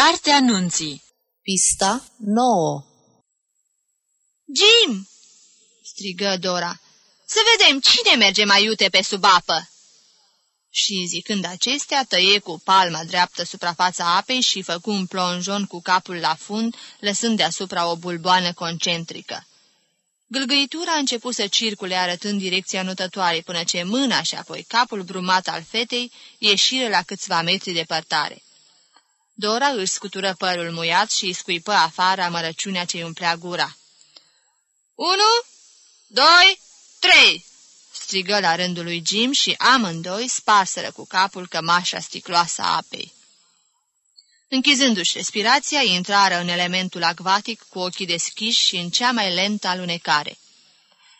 Cartea anunții Pista 9 Jim! strigă Dora. Să vedem cine merge mai iute pe sub apă! Și zicând acestea, tăie cu palma dreaptă suprafața apei și făcu un plonjon cu capul la fund, lăsând deasupra o bulboană concentrică. Gâlgăitura a început să circule arătând direcția notătoare până ce mâna și apoi capul brumat al fetei ieșire la câțiva metri departare. Dora își scutură părul muiat și îi scuipă afară amărăciunea ce-i umplea gura. Unu, doi, trei!" strigă la rândul lui Jim și amândoi sparseră cu capul cămașa sticloasă a apei. Închizându-și respirația, intrară în elementul acvatic cu ochii deschiși și în cea mai lentă alunecare.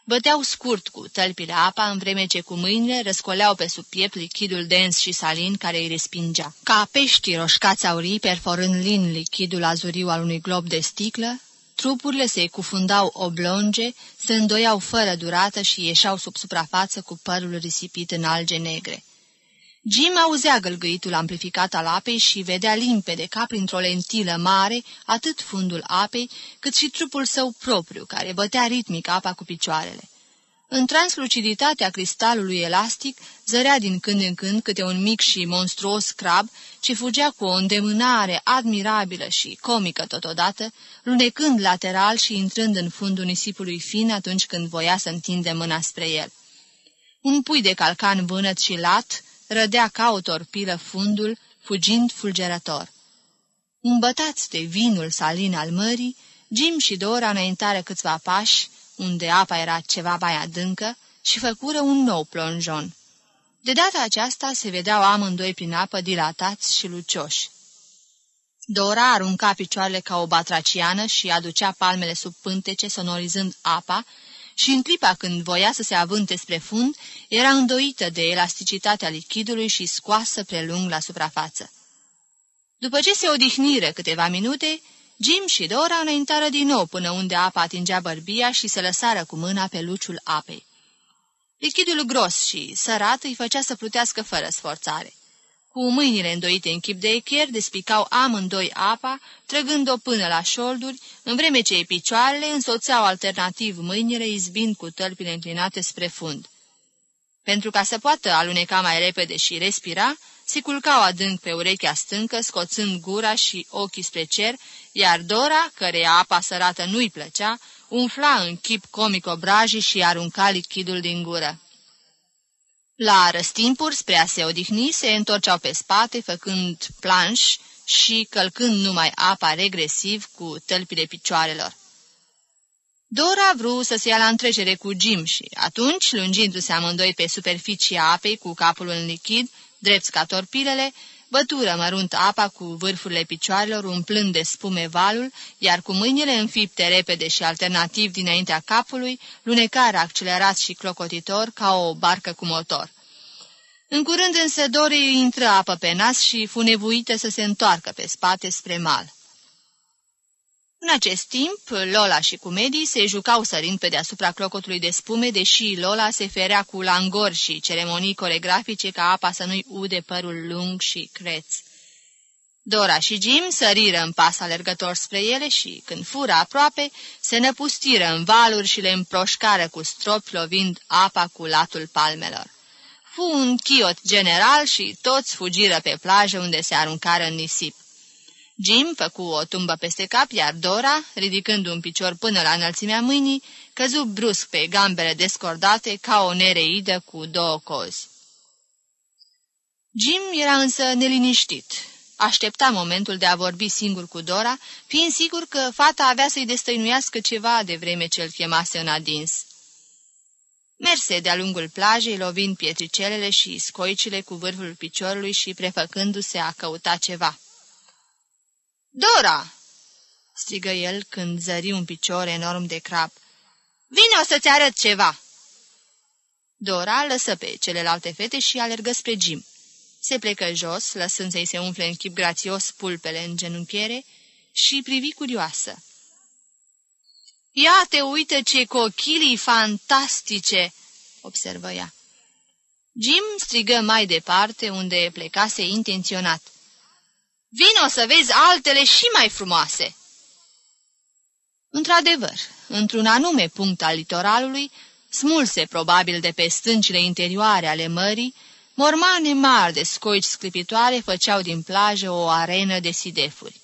Băteau scurt cu tălpile apa, în vreme ce cu mâinile răscoleau pe sub piept lichidul dens și salin care îi respingea. Ca peștii roșcați aurii, perforând lin lichidul azuriu al unui glob de sticlă, trupurile se cufundau oblonge, se îndoiau fără durată și ieșeau sub suprafață cu părul risipit în alge negre. Jim auzea gălgăitul amplificat al apei și vedea limpede ca printr-o lentilă mare atât fundul apei, cât și trupul său propriu, care bătea ritmic apa cu picioarele. În transluciditatea cristalului elastic zărea din când în când câte un mic și monstruos crab ce fugea cu o îndemânare admirabilă și comică totodată, lunecând lateral și intrând în fundul nisipului fin atunci când voia să întinde mâna spre el. Un pui de calcan vânăt și lat rădea ca o torpilă fundul, fugind fulgerător. Îmbătați de vinul salin al mării, Jim și Dora înaintare câțiva pași, unde apa era ceva mai adâncă, și făcură un nou plonjon. De data aceasta se vedeau amândoi prin apă dilatați și lucioși. Dora arunca picioarele ca o batraciană și aducea palmele sub pântece, sonorizând apa, și în clipa când voia să se avânte spre fund, era îndoită de elasticitatea lichidului și scoasă prelung la suprafață. După ce se odihniră câteva minute, Jim și Dora înaintară din nou până unde apa atingea bărbia și se lăsară cu mâna pe luciul apei. Lichidul gros și sărat îi făcea să plutească fără sforțare. Cu mâinile îndoite în chip de echer, despicau amândoi apa, trăgând-o până la șolduri, în vreme ce picioarele însoțeau alternativ mâinile izbind cu tălpile înclinate spre fund. Pentru ca să poată aluneca mai repede și respira, se culcau adânc pe urechea stâncă, scoțând gura și ochii spre cer, iar Dora, căreia apa sărată nu-i plăcea, umfla în chip comic obrajii și arunca lichidul din gură. La răstimpuri, spre a se odihni, se întorceau pe spate, făcând planș și călcând numai apa regresiv cu tălpile picioarelor. Dora vrut să se ia la întrecere cu Jim și atunci, lungindu-se amândoi pe superficia apei cu capul în lichid, drept ca torpilele, bătură mărunt apa cu vârfurile picioarelor, umplând de spume valul, iar cu mâinile înfipte repede și alternativ dinaintea capului, lunecară accelerat și clocotitor ca o barcă cu motor. În curând însă Dorii intră apă pe nas și fu nevoită să se întoarcă pe spate spre mal. În acest timp, Lola și Cumedii se jucau sărind pe deasupra clocotului de spume, deși Lola se ferea cu langori și ceremonii coregrafice ca apa să nu-i ude părul lung și creț. Dora și Jim săriră în pas alergător spre ele și, când fură aproape, se năpustiră în valuri și le împroșcară cu stropi lovind apa cu latul palmelor. Fu un chiot general și toți fugiră pe plajă unde se aruncară în nisip. Jim făcu o tumbă peste cap, iar Dora, ridicând un picior până la înălțimea mâinii, căzu brusc pe gambele descordate ca o nereidă cu două cozi. Jim era însă neliniștit. Aștepta momentul de a vorbi singur cu Dora, fiind sigur că fata avea să-i destăinuiască ceva de vreme ce îl chemase în adins. Merse de-a lungul plajei, lovind pietricelele și scoicile cu vârful piciorului și prefăcându-se a căuta ceva. Dora!" strigă el când zări un picior enorm de crab. Vine o să-ți arăt ceva!" Dora lăsă pe celelalte fete și alergă spre Jim. Se plecă jos, lăsând să-i se umfle în chip grațios pulpele în genunchiere și privi curioasă. Ia te uită ce cochilii fantastice!" observă ea. Jim strigă mai departe, unde plecase intenționat. Vino să vezi altele și mai frumoase!" Într-adevăr, într-un anume punct al litoralului, smulse probabil de pe stâncile interioare ale mării, mormane mari de scoici sclipitoare făceau din plajă o arenă de sidefuri.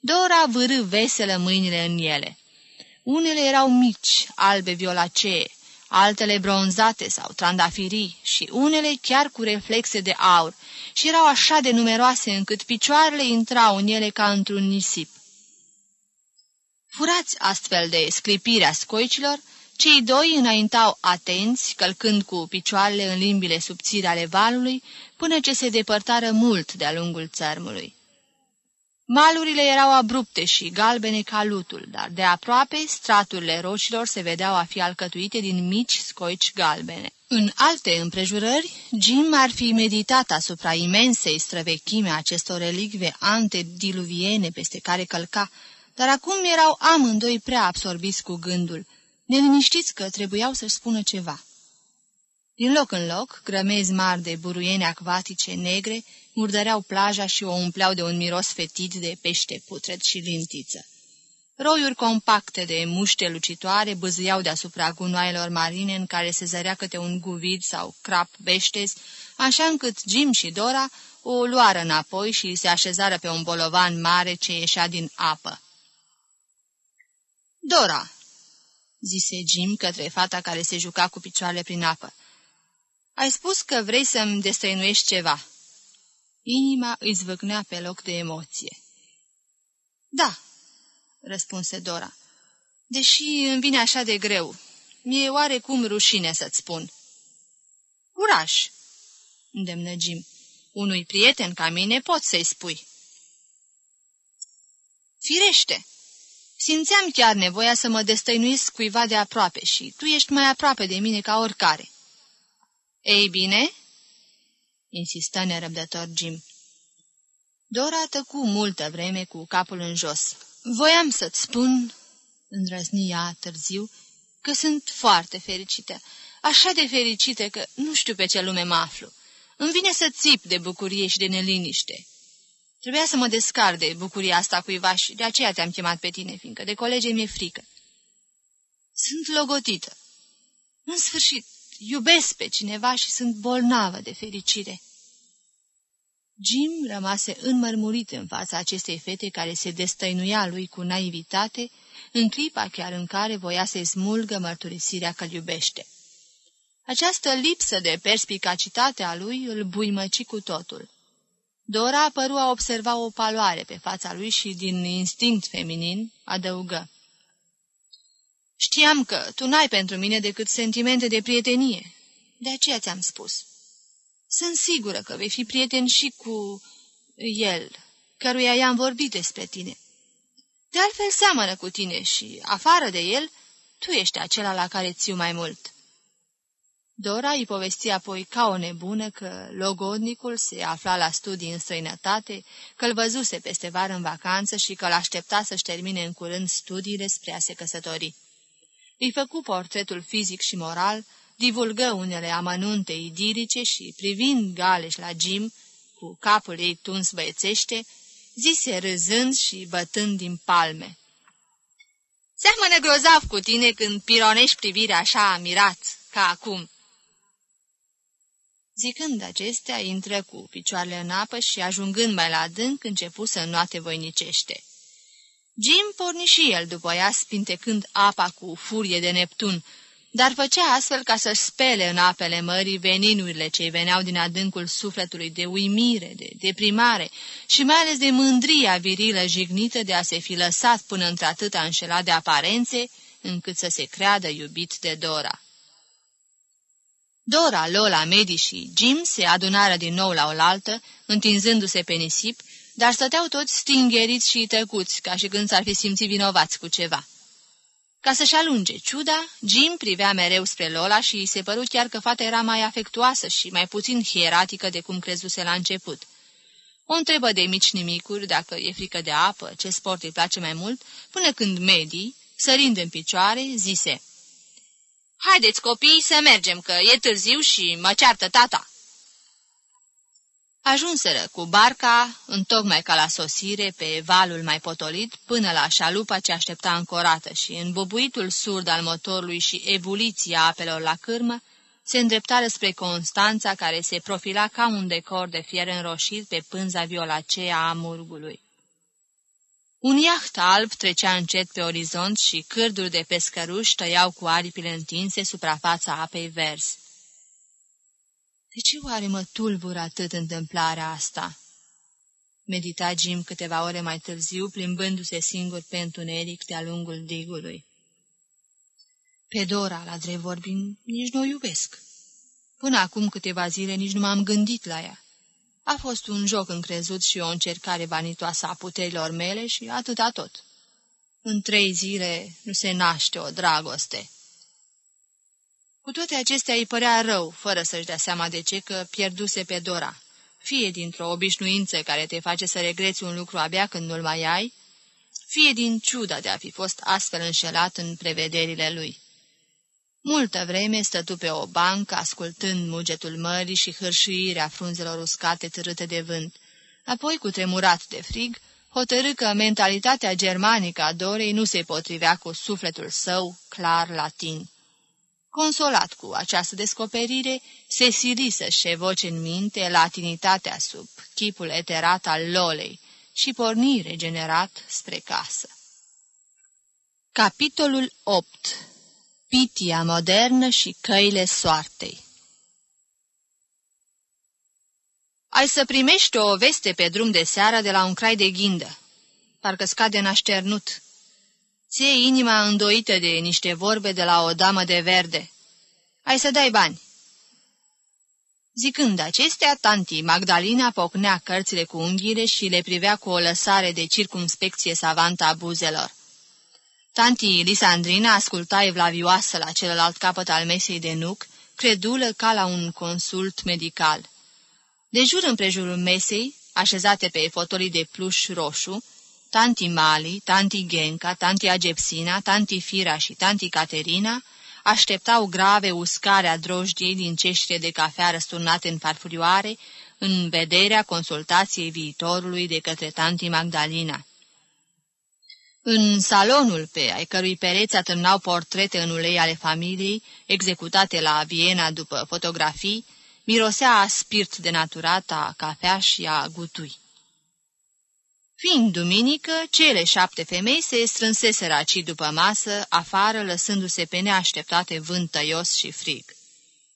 Dora vârâ veselă mâinile în ele. Unele erau mici, albe violacee, altele bronzate sau trandafirii și unele chiar cu reflexe de aur și erau așa de numeroase încât picioarele intrau în ele ca într-un nisip. Furați astfel de sclipirea scoicilor, cei doi înaintau atenți, călcând cu picioarele în limbile subțiri ale valului, până ce se depărtară mult de-a lungul țărmului. Malurile erau abrupte și galbene ca lutul, dar de aproape straturile rocilor se vedeau a fi alcătuite din mici scoici galbene. În alte împrejurări, Jim ar fi meditat asupra imensei străvechime acestor relicve antediluviene peste care călca, dar acum erau amândoi prea absorbiți cu gândul, neliniștiți că trebuiau să-și spună ceva. Din loc în loc, grămezi mari de buruiene acvatice negre murdăreau plaja și o umpleau de un miros fetit de pește putred și lintiță. Roiuri compacte de muște lucitoare băzâiau deasupra gunoaielor marine în care se zărea câte un guvid sau crap beștez, așa încât Jim și Dora o luară înapoi și se așezară pe un bolovan mare ce ieșea din apă. Dora, zise Jim către fata care se juca cu picioarele prin apă, ai spus că vrei să-mi destrăinuiești ceva. Inima îi zvâcnea pe loc de emoție. Da, răspunse Dora, deși îmi vine așa de greu. Mi-e oarecum rușine să-ți spun. Curaj, îndemnă Jim. Unui prieten ca mine poți să-i spui. Firește! Simțeam chiar nevoia să mă destăinuiesc cuiva de aproape și tu ești mai aproape de mine ca oricare. Ei bine, insistă nerăbdător Jim. Dora tăcu multă vreme cu capul în jos. Voiam să-ți spun, îndrăzni ea târziu, că sunt foarte fericită, așa de fericită că nu știu pe ce lume mă aflu. Îmi vine să țip de bucurie și de neliniște. Trebuia să mă descar de bucuria asta cuiva și de aceea te-am chemat pe tine, fiindcă de colege mi-e frică. Sunt logotită. În sfârșit, iubesc pe cineva și sunt bolnavă de fericire. Jim rămase înmărmurit în fața acestei fete care se destăinuia lui cu naivitate, în clipa chiar în care voia să-i smulgă mărturisirea că iubește. Această lipsă de perspicacitate a lui îl buimăci cu totul. Dora păru a observa o paloare pe fața lui și, din instinct feminin, adăugă. Știam că tu n-ai pentru mine decât sentimente de prietenie. De aceea ți-am spus. Sunt sigură că vei fi prieten și cu el, căruia i-am vorbit despre tine. De altfel seamănă cu tine și, afară de el, tu ești acela la care țiu mai mult. Dora îi povesti apoi ca o nebună că logodnicul se afla la studii în străinătate, că-l văzuse peste vară în vacanță și că l-aștepta să-și termine în curând studiile spre a se căsători. Îi făcu portretul fizic și moral, divulgă unele amănunte idilice și, privind Galeș la Jim, cu capul ei tuns băiețește, zise râzând și bătând din palme. Seamănă grozav cu tine când pironești privirea așa mirat, ca acum." Zicând acestea, intră cu picioarele în apă și, ajungând mai la adânc, începu să înnoate voinicește. Jim porni și el după ea, spintecând apa cu furie de Neptun, dar făcea astfel ca să spele în apele mării veninurile ce veneau din adâncul sufletului de uimire, de deprimare și mai ales de mândria virilă jignită de a se fi lăsat până într-atâta înșelat de aparențe, încât să se creadă iubit de Dora. Dora, Lola, Medi și Jim se adunară din nou la oaltă, întinzându-se pe nisip, dar stăteau toți stingheriți și tăcuți, ca și când s-ar fi simțit vinovați cu ceva. Ca să-și alunge ciuda, Jim privea mereu spre Lola și se păru chiar că fata era mai afectuoasă și mai puțin hieratică de cum crezuse la început. O întrebă de mici nimicuri dacă e frică de apă, ce sport îi place mai mult, până când Medi, sărind în picioare, zise Haideți, copii, să mergem, că e târziu și mă ceartă tata." Ajunseră cu barca, întocmai ca la sosire, pe valul mai potolit, până la șalupa ce aștepta încorată și, în bubuitul surd al motorului și ebuliția apelor la cârmă, se îndreptară spre Constanța, care se profila ca un decor de fier înroșit pe pânza violacea a murgului. Un iaht alb trecea încet pe orizont și cârduri de pescăruși tăiau cu aripile întinse suprafața apei verzi. De ce oare mă tulbură atât întâmplarea asta? Medita Jim câteva ore mai târziu, plimbându-se singur pe întuneric de-a lungul digului. Pe Dora, la drept vorbind, nici nu o iubesc. Până acum câteva zile nici nu m-am gândit la ea. A fost un joc încrezut și o încercare vanitoasă a puterilor mele și atâta tot. În trei zile nu se naște o dragoste. Cu toate acestea îi părea rău, fără să-și dea seama de ce, că pierduse pe Dora. Fie dintr-o obișnuință care te face să regreți un lucru abia când nu-l mai ai, fie din ciuda de a fi fost astfel înșelat în prevederile lui. Multă vreme stătu pe o bancă, ascultând mugetul mării și hârșuirea frunzelor uscate târâte de vânt. Apoi, cu tremurat de frig, hotărâ că mentalitatea germanică a Dorei nu se potrivea cu sufletul său clar latin. Consolat cu această descoperire, se sili să-și evoce în minte latinitatea sub chipul eterat al Lolei și porni regenerat spre casă. Capitolul 8 Pitia modernă și căile soartei Ai să primești o veste pe drum de seară de la un crai de ghindă. Parcă scade nașternut. Ție inima îndoită de niște vorbe de la o damă de verde. Ai să dai bani. Zicând acestea, tanti Magdalena pocnea cărțile cu unghiile și le privea cu o lăsare de circumspecție savantă a buzelor. Tanti Lisandrina asculta evlavioasă la celălalt capăt al mesei de nuc, credulă ca la un consult medical. De jur împrejurul mesei, așezate pe fotolii de pluș roșu, tanti Mali, tanti Genca, tanti Agepsina, tanti Fira și tanti Caterina așteptau grave uscarea drojdiei din ceștile de cafea răsturnate în farfurioare, în vederea consultației viitorului de către tanti Magdalena. În salonul pe ai cărui pereți atârnau portrete în ulei ale familiei, executate la Viena după fotografii, mirosea a spirit de naturat, a cafea și a gutui. Fiind duminică, cele șapte femei se strânseseră aci după masă, afară, lăsându-se pe neașteptate vânt tăios și frig.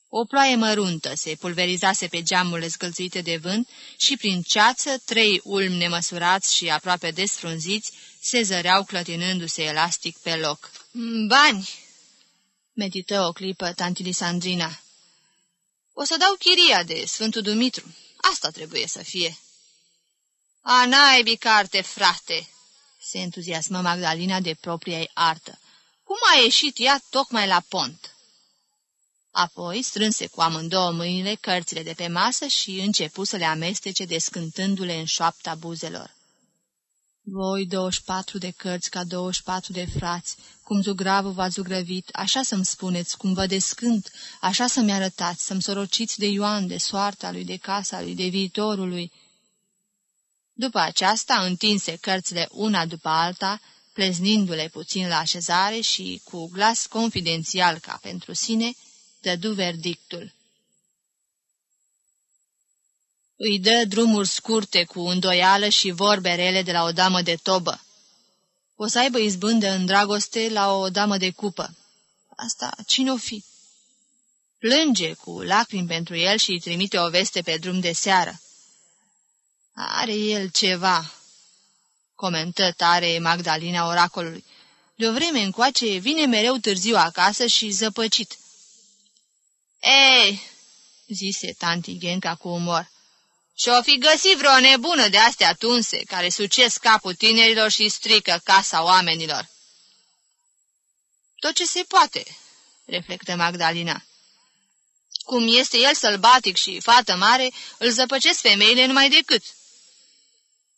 O ploaie măruntă se pulverizase pe geamurile zgâlțuite de vânt și prin ceață trei ulmi nemăsurați și aproape desfrunziți se zăreau clătinându-se elastic pe loc. Bani!" medită o clipă tanti Lisandrina. O să dau chiria de Sfântul Dumitru. Asta trebuie să fie." A, naibii carte, frate!" se entuziasmă Magdalena de propria artă. Cum a ieșit ea tocmai la pont?" Apoi strânse cu amândouă mâinile cărțile de pe masă și începu să le amestece descântându-le în șoapta buzelor. Voi 24 de cărți ca 24 de frați, cum zugravă v-a zugrăvit, așa să-mi spuneți, cum vă descânt, așa să-mi arătați, să-mi sorociți de Ioan, de soarta lui, de casa lui, de viitorul lui. După aceasta, întinse cărțile una după alta, pleznindu-le puțin la așezare și, cu glas confidențial ca pentru sine, dădu verdictul. Îi dă drumuri scurte cu îndoială și vorbe rele de la o damă de tobă. O să aibă izbândă în dragoste la o damă de cupă. Asta cine-o fi? Plânge cu lacrimi pentru el și îi trimite o veste pe drum de seară. Are el ceva, comentă tare Magdalena oracolului. De o vreme încoace vine mereu târziu acasă și zăpăcit. Ei, zise tanti Genca cu umor, și-o fi găsit vreo nebună de astea tunse, care sucesc capul tinerilor și strică casa oamenilor. Tot ce se poate, reflectă Magdalena. Cum este el sălbatic și fată mare, îl zăpăcesc femeile numai decât.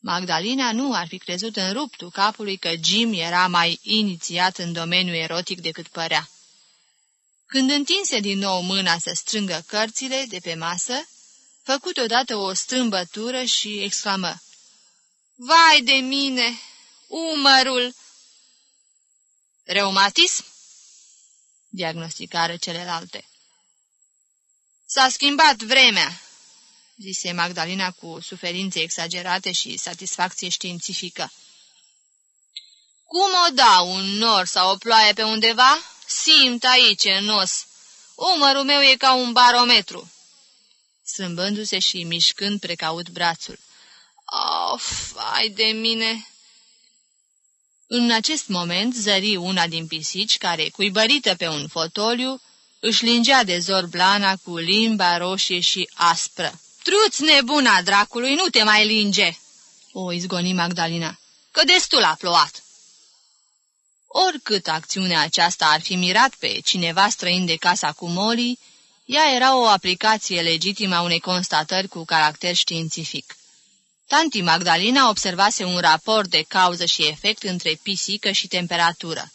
Magdalena nu ar fi crezut în ruptul capului că Jim era mai inițiat în domeniul erotic decât părea. Când întinse din nou mâna să strângă cărțile de pe masă, Făcut odată o strâmbătură și exclamă. Vai de mine! Umărul! Reumatism? Diagnosticară celelalte. S-a schimbat vremea, zise Magdalena cu suferințe exagerate și satisfacție științifică. Cum o dau un nor sau o ploaie pe undeva? Simt aici, în os. Umărul meu e ca un barometru. Strâmbându-se și mișcând precaut brațul. Of, ai de mine! În acest moment zări una din pisici care, cuibărită pe un fotoliu, își lingea de zor blana cu limba roșie și aspră. Truț nebuna dracului, nu te mai linge!" o izgoni Magdalena, că destul a plouat. Oricât acțiunea aceasta ar fi mirat pe cineva străin de casa cu Molly, ea era o aplicație legitimă a unei constatări cu caracter științific. Tanti Magdalena observase un raport de cauză și efect între pisică și temperatură.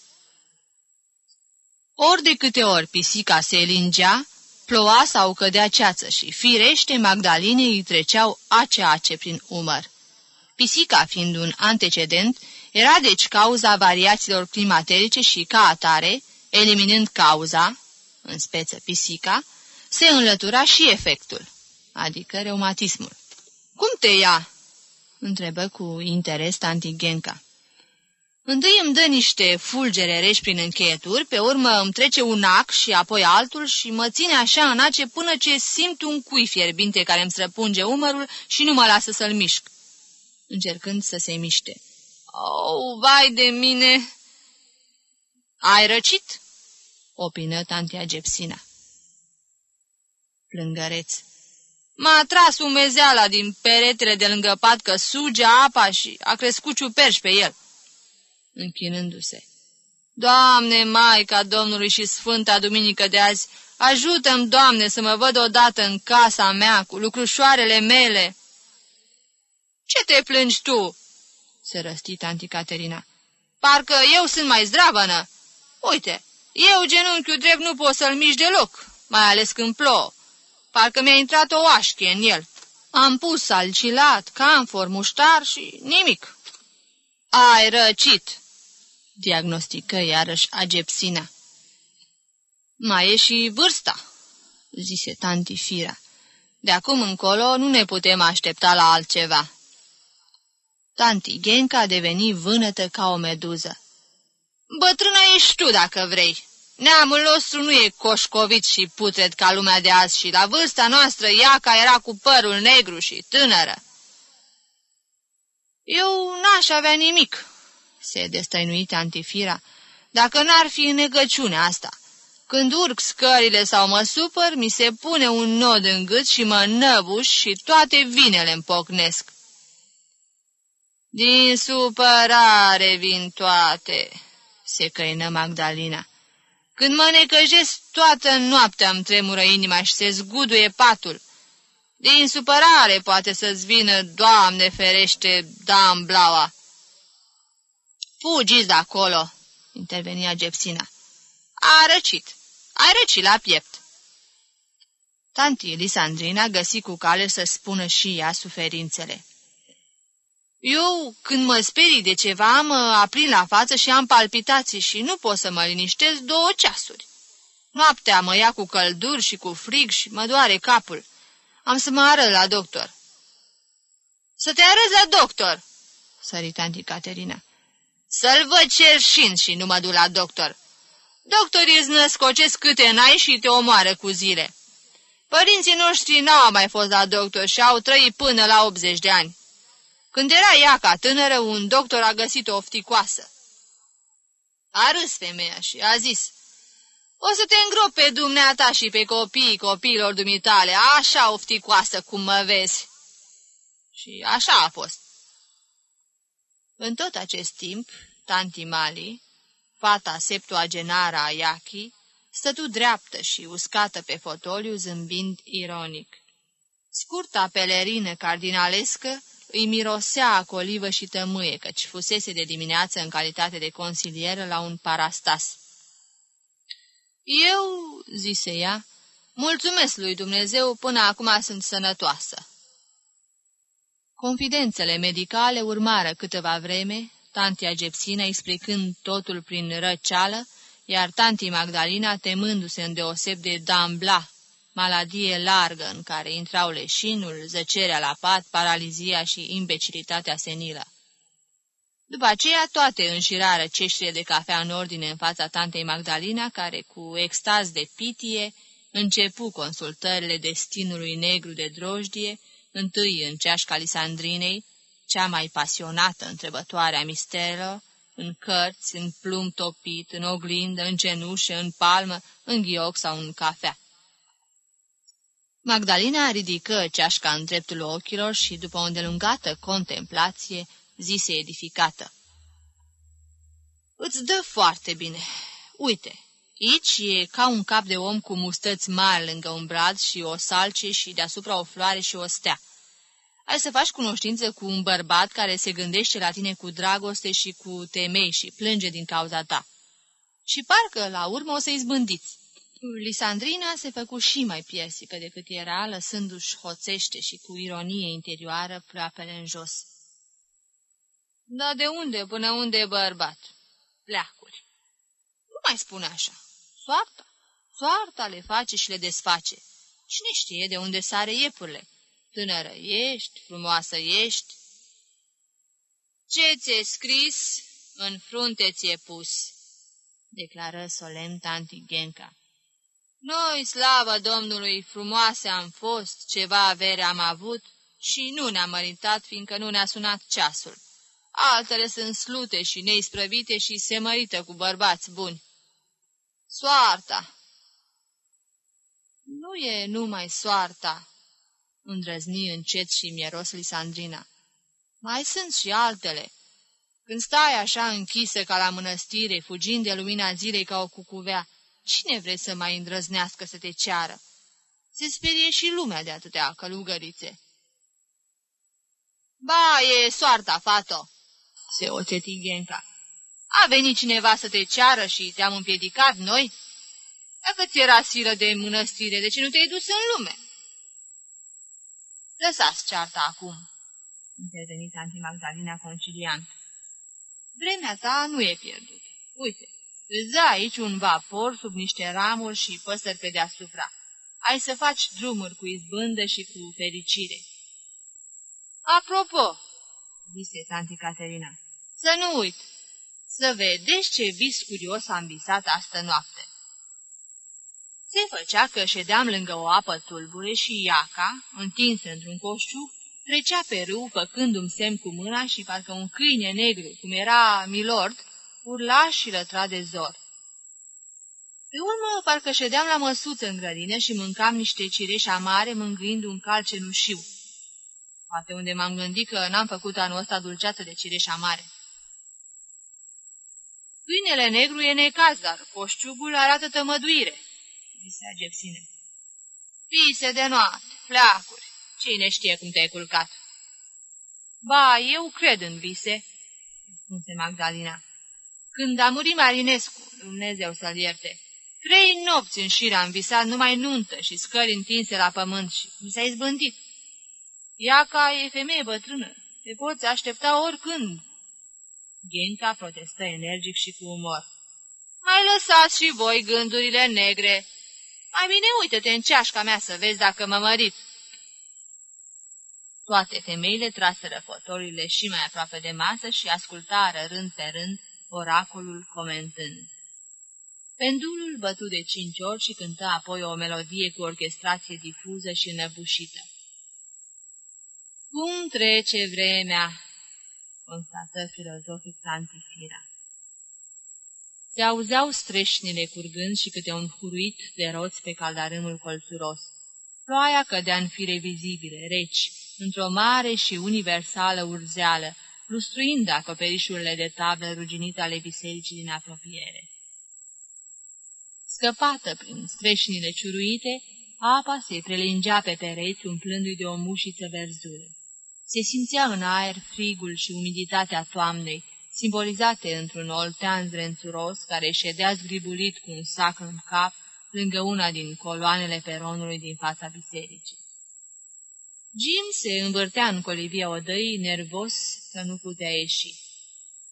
Ori de câte ori pisica se lingea, ploua sau cădea ceață și, firește, Magdalinei îi treceau ace-ace prin umăr. Pisica, fiind un antecedent, era deci cauza variațiilor climaterice și, ca atare, eliminând cauza, în speță pisica, se înlătura și efectul, adică reumatismul. Cum te ia?" întrebă cu interes tanti Genca. Întâi îmi dă niște fulgere reși prin încheieturi, pe urmă îmi trece un ac și apoi altul și mă ține așa în ace până ce simt un cui fierbinte care îmi străpunge umărul și nu mă lasă să-l mișc, încercând să se miște. Oh, vai de mine! Ai răcit? opină tantia Gepsina. Plângăreț. M-a tras umezeala din peretele de lângă pat că suge apa și a crescut ciuperș pe el închinându-se. Doamne, Maica Domnului și Sfânta Duminică de azi, ajută-mi, Doamne, să mă văd odată în casa mea cu lucrușoarele mele. Ce te plângi tu?" se răsti tanti Caterina. Parcă eu sunt mai zdravănă. Uite, eu genunchiul drept nu pot să-l mișc deloc, mai ales când plouă. Parcă mi-a intrat o oașche în el. Am pus alcilat, camfor, muștar și nimic. Ai răcit, diagnostică iarăși Agepsina. Mai e și vârsta, zise tanti Fira. De acum încolo nu ne putem aștepta la altceva. Tanti Genca deveni vânătă ca o meduză. Bătrână ești tu, dacă vrei. Neamul nostru nu e coșcovit și putred ca lumea de azi și la vârsta noastră Iaca era cu părul negru și tânără. Eu n-aș avea nimic, se destăinuit Antifira, dacă n-ar fi negăciune asta. Când urc scările sau mă supăr, mi se pune un nod în gât și mă năbuș și toate vinele îmi pocnesc. Din supărare vin toate, se căină Magdalena. Când mă necăjesc, toată noaptea îmi tremură inima și se zguduie patul. Din supărare poate să-ți vină, Doamne ferește, dam blaua. Fugiți de acolo, intervenia Gepsina. A răcit. Ai răcit la piept. Tanti Lisandrina găsi cu cale să spună și ea suferințele. Eu, când mă sperii de ceva, mă aprind la față și am palpitații și nu pot să mă liniștesc două ceasuri. Noaptea mă ia cu călduri și cu frig și mă doare capul. Am să mă arăt la doctor. Să te arăți la doctor, sări tanti Caterina. Să-l văd cerșind și nu mă duc la doctor. Doctorii îți născocesc câte n-ai și te omoară cu zile. Părinții noștri n-au mai fost la doctor și au trăit până la 80 de ani. Când era ea ca tânără, un doctor a găsit o ofticoasă. A râs femeia și a zis, O să te îngrop pe dumneata și pe copiii copiilor dumitale, așa ofticoasă cum mă vezi. Și așa a fost. În tot acest timp, tanti Mali, fata septuagenara a Iachi, stătu dreaptă și uscată pe fotoliu, zâmbind ironic. Scurta pelerină cardinalescă îi mirosea a colivă și tămâie, căci fusese de dimineață în calitate de consilieră la un parastas. Eu, zise ea, Mulțumesc lui Dumnezeu, până acum sunt sănătoasă. Confidențele medicale urmară câteva vreme, tantia Gepsina explicând totul prin răceală, iar tanti Magdalena temându-se îndeoseb de dambla, maladie largă în care intrau leșinul, zăcerea la pat, paralizia și imbecilitatea senilă. După aceea, toate înșirară ceștile de cafea în ordine în fața tantei Magdalena, care, cu extaz de pitie, începu consultările destinului negru de drojdie, întâi în ceașca Lisandrinei, cea mai pasionată întrebătoare a misterelor, în cărți, în plumb topit, în oglindă, în cenușă, în palmă, în ghioc sau în cafea. Magdalena ridică ceașca în dreptul ochilor și, după o îndelungată contemplație, zise edificată. Îți dă foarte bine. Uite, aici e ca un cap de om cu mustăți mari lângă un brad și o salce și deasupra o floare și o stea. Ai să faci cunoștință cu un bărbat care se gândește la tine cu dragoste și cu temei și plânge din cauza ta. Și parcă, la urmă, o să izbândiți. Lisandrina se făcu și mai piersică decât era, lăsându-și hoțește și cu ironie interioară ploapele în jos. Da de unde până unde e bărbat? Pleacuri. Nu mai spune așa. Soarta. Soarta le face și le desface. Cine știe de unde sare iepurile? Tânără ești, frumoasă ești. Ce ți-e scris, în frunte ți-e pus, declară solemn tanti Genca. Noi, slavă Domnului, frumoase am fost, ceva avere am avut și nu ne-am măritat, fiindcă nu ne-a sunat ceasul. Altele sunt slute și neisprăvite și se mărită cu bărbați buni. Soarta! Nu e numai soarta, îndrăzni încet și mieros Lisandrina. Mai sunt și altele. Când stai așa închisă ca la mănăstire, fugind de lumina zilei ca o cucuvea, cine vrei să mai îndrăznească să te ceară? Se sperie și lumea de atâtea călugărițe. Ba, e soarta, fato, se oceti Ghenca. A venit cineva să te ceară și te-am împiedicat noi? Dacă ți era silă de mănăstire, de ce nu te-ai dus în lume? Lăsați cearta acum, intervenit Anti Magdalena conciliant. Vremea ta nu e pierdută. Uite, îți dă aici un vapor sub niște ramuri și păsări pe deasupra. Ai să faci drumuri cu izbândă și cu fericire. Apropo, zise tanti Caterina, să nu uit, să vedeți ce vis curios am visat astă noapte. Se făcea că ședeam lângă o apă tulbure și Iaca, întinsă într-un coșciu, trecea pe râu făcându-mi semn cu mâna și parcă un câine negru, cum era Milord, urla și lătra de zor. Pe urmă, parcă ședeam la măsuță în grădină și mâncam niște cireși amare mângâind un cal cenușiu. Poate unde m-am gândit că n-am făcut anul ăsta dulceață de cireși amare. Câinele negru e necaz, dar coșciugul arată tămăduire, zise Agepsine. Vise de noapte, fleacuri, cine știe cum te-ai culcat? Ba, eu cred în vise, spuse Magdalena. Când a murit Marinescu, Dumnezeu să-l ierte, trei nopți în șir am visat numai nuntă și scări întinse la pământ și mi s-a izbândit. Iaca e femeie bătrână, te poți aștepta oricând. Ghenca protestă energic și cu umor. Mai lăsați și voi gândurile negre. Mai bine uită-te în ceașca mea să vezi dacă mă mărit. Toate femeile traseră fotolile și mai aproape de masă și ascultară rând pe rând oracolul comentând. Pendulul bătu de cinci ori și cântă apoi o melodie cu orchestrație difuză și înăbușită. Cum trece vremea, constată filozofic Tantifira. Se auzeau streșnile curgând și câte un huruit de roți pe caldarâmul colțuros. Ploaia cădea în fire vizibile, reci, într-o mare și universală urzeală, lustruind acoperișurile de tablă ruginite ale bisericii din apropiere. Scăpată prin streșnile ciuruite, apa se prelingea pe pereți umplându-i de o mușiță verzură. Se simțea în aer frigul și umiditatea toamnei, simbolizate într-un oltean zrențuros care ședea zgribulit cu un sac în cap, lângă una din coloanele peronului din fața bisericii. Jim se învârtea în colivia odăii, nervos că nu putea ieși.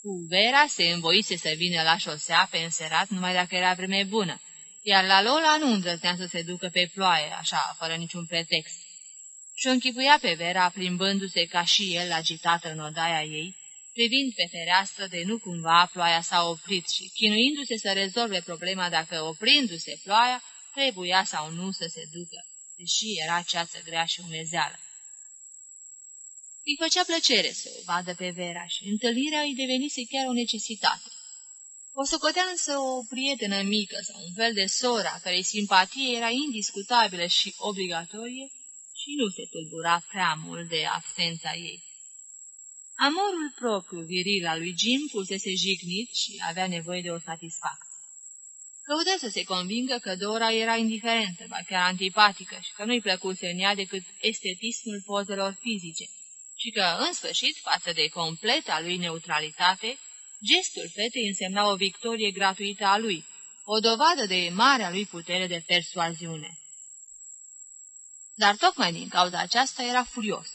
Cu Vera se învoise să vină la șosea pe înserat numai dacă era vreme bună, iar la Lola nu îndrăznea să se ducă pe ploaie, așa, fără niciun pretext. Și o închipuia pe Vera, plimbându-se ca și el, agitată în odaia ei, privind pe fereastră de nu cumva ploaia s-a oprit și chinuindu-se să rezolve problema dacă oprindu-se ploaia, trebuia sau nu să se ducă, deși era ceață grea și umezeală. Îi făcea plăcere să o vadă pe Vera și întâlnirea îi devenise chiar o necesitate. O socotea însă o prietenă mică sau un fel de sora, care simpatie era indiscutabilă și obligatorie și nu se tulbura prea mult de absența ei. Amorul propriu viril al lui Jim fusese jignit și avea nevoie de o satisfacție. Căută să se convingă că Dora era indiferentă, ba chiar antipatică și că nu-i plăcuse în ea decât estetismul pozelor fizice și că, în sfârșit, față de completa lui neutralitate, gestul fetei însemna o victorie gratuită a lui, o dovadă de marea lui putere de persoaziune. Dar tocmai din cauza aceasta era furios.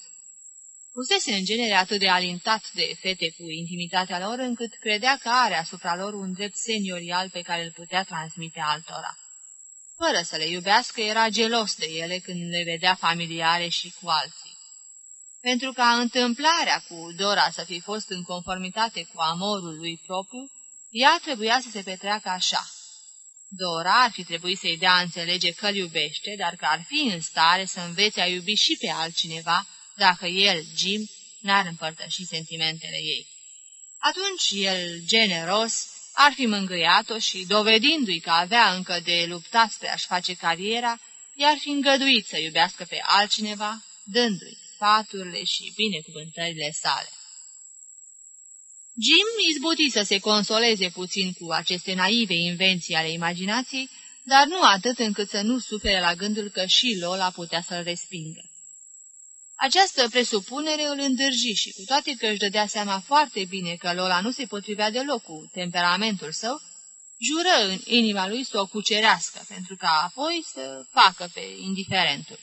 Pusese în genere atât de alintat de fete cu intimitatea lor, încât credea că are asupra lor un drept seniorial pe care îl putea transmite altora. Fără să le iubească, era gelos de ele când le vedea familiare și cu alții. Pentru ca întâmplarea cu Dora să fi fost în conformitate cu amorul lui propriu, ea trebuia să se petreacă așa. Dora ar fi trebuit să-i dea înțelege că îl iubește, dar că ar fi în stare să învețe a iubi și pe altcineva, dacă el, Jim, n-ar împărtăși sentimentele ei. Atunci el, generos, ar fi mângâiat-o și, dovedindu-i că avea încă de luptat spre a-și face cariera, i-ar fi îngăduit să iubească pe altcineva, dându-i sfaturile și binecuvântările sale. Jim izbuti să se consoleze puțin cu aceste naive invenții ale imaginației, dar nu atât încât să nu sufere la gândul că și Lola putea să-l respingă. Această presupunere îl îndârji și, cu toate că își dădea seama foarte bine că Lola nu se potrivea deloc cu temperamentul său, jură în inima lui să o cucerească, pentru ca apoi să facă pe indiferentul.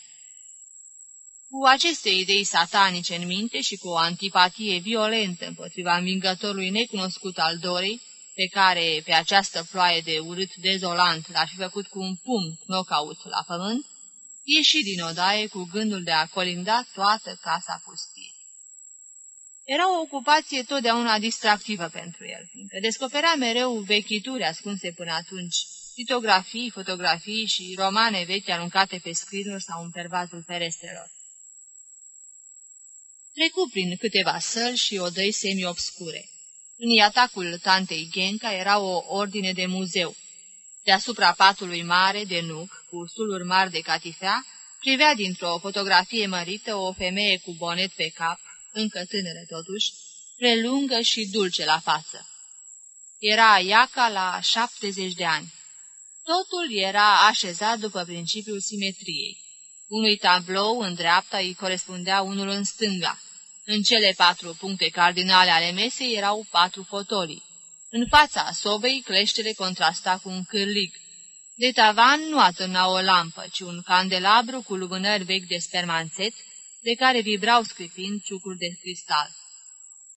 Cu aceste idei satanice în minte și cu o antipatie violentă împotriva învingătorului necunoscut al Dorei, pe care pe această ploaie de urât dezolant l-ar fi făcut cu un pumn knockout la pământ, ieși din odaie cu gândul de a colinda toată casa pustie. Era o ocupație totdeauna distractivă pentru el, fiindcă descoperea mereu vechituri ascunse până atunci, litografii, fotografii și romane vechi aruncate pe scrinuri sau în pervazul ferestrelor. Trecu prin câteva săli și odăi semi-obscure. În iatacul tantei Genca era o ordine de muzeu, Deasupra patului mare de nuc, cu suluri mari de catifea, privea dintr-o fotografie mărită o femeie cu bonet pe cap, încă tânără totuși, prelungă și dulce la față. Era iaca la șaptezeci de ani. Totul era așezat după principiul simetriei. Unui tablou în dreapta îi corespundea unul în stânga. În cele patru puncte cardinale ale mesei erau patru fotolii. În fața sobei, cleștele contrasta cu un cârlig. De tavan nu atârna o lampă, ci un candelabru cu lumânări vechi de spermanțet, de care vibrau scripind ciucuri de cristal.